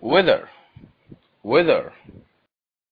whither whither